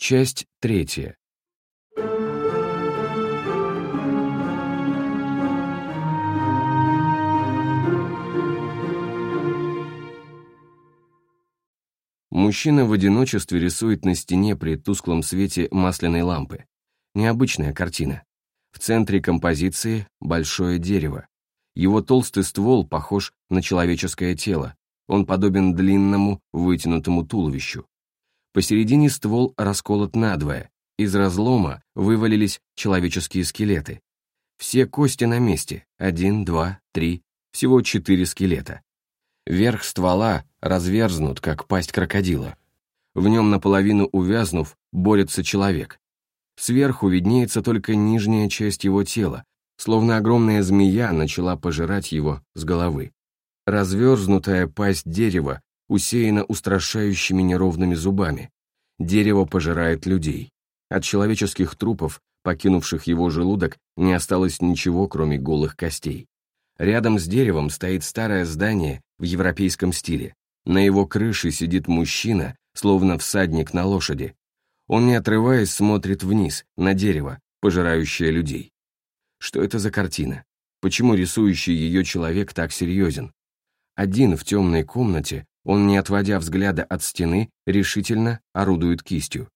Часть третья. Мужчина в одиночестве рисует на стене при тусклом свете масляной лампы. Необычная картина. В центре композиции большое дерево. Его толстый ствол похож на человеческое тело. Он подобен длинному, вытянутому туловищу. Посередине ствол расколот надвое. Из разлома вывалились человеческие скелеты. Все кости на месте. Один, два, три. Всего четыре скелета. Верх ствола разверзнут, как пасть крокодила. В нем наполовину увязнув, борется человек. Сверху виднеется только нижняя часть его тела, словно огромная змея начала пожирать его с головы. Разверзнутая пасть дерева усеяна устрашающими неровными зубами. Дерево пожирает людей. От человеческих трупов, покинувших его желудок, не осталось ничего, кроме голых костей. Рядом с деревом стоит старое здание в европейском стиле. На его крыше сидит мужчина, словно всадник на лошади. Он, не отрываясь, смотрит вниз, на дерево, пожирающее людей. Что это за картина? Почему рисующий ее человек так серьезен? Один в темной комнате, он, не отводя взгляда от стены, решительно орудует кистью.